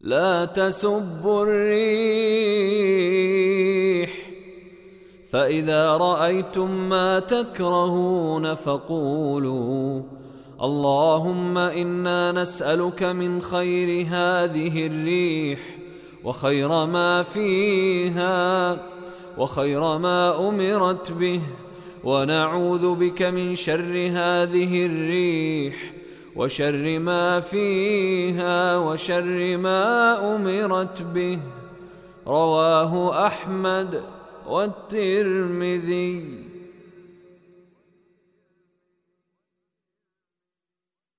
لا تسبوا الريح. فإذا رأيتم ما تكرهون فقولوا اللهم إنا نسألك من خير هذه الريح وخير ما فيها وخير ما أمرت به ونعوذ بك من شر هذه الريح وشر ما فيها وشر ما أمرت به. رواه أحمد والترمذي.